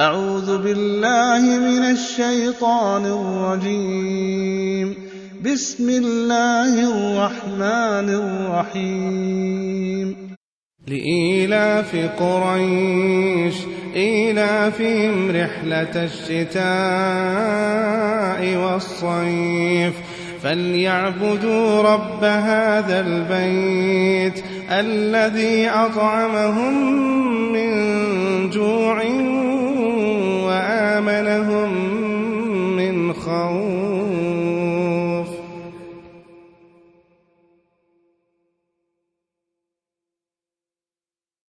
أعوذ بالله من الشيطان الرجيم. بسم الله الرحمن الرحيم. لإيلاف قريش إيلافهم رحلة الشتاء والصيف. فليعبدوا رب هذا البيت الذي أطعمهم أمنهم من خوف.